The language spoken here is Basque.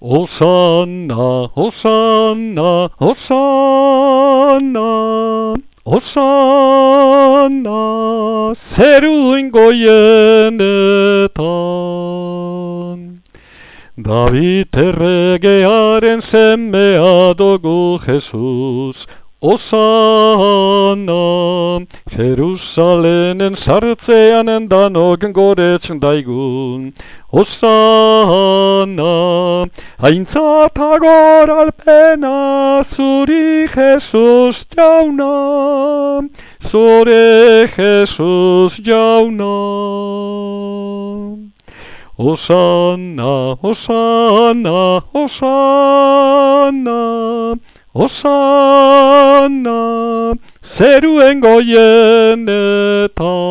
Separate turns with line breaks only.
Osanna, Osanna, Osanna, Osanna, zeruen goienetan. David erregearen semea dugu Jesus, Osanna, Jerusalenen sartzean endanogen goretzen daigun. Osanna, aintzatagor alpena zuri Jesus jauna, zure Jesus jauna. Osanna, Osanna, Osanna, Osanna, zeruen goienetan.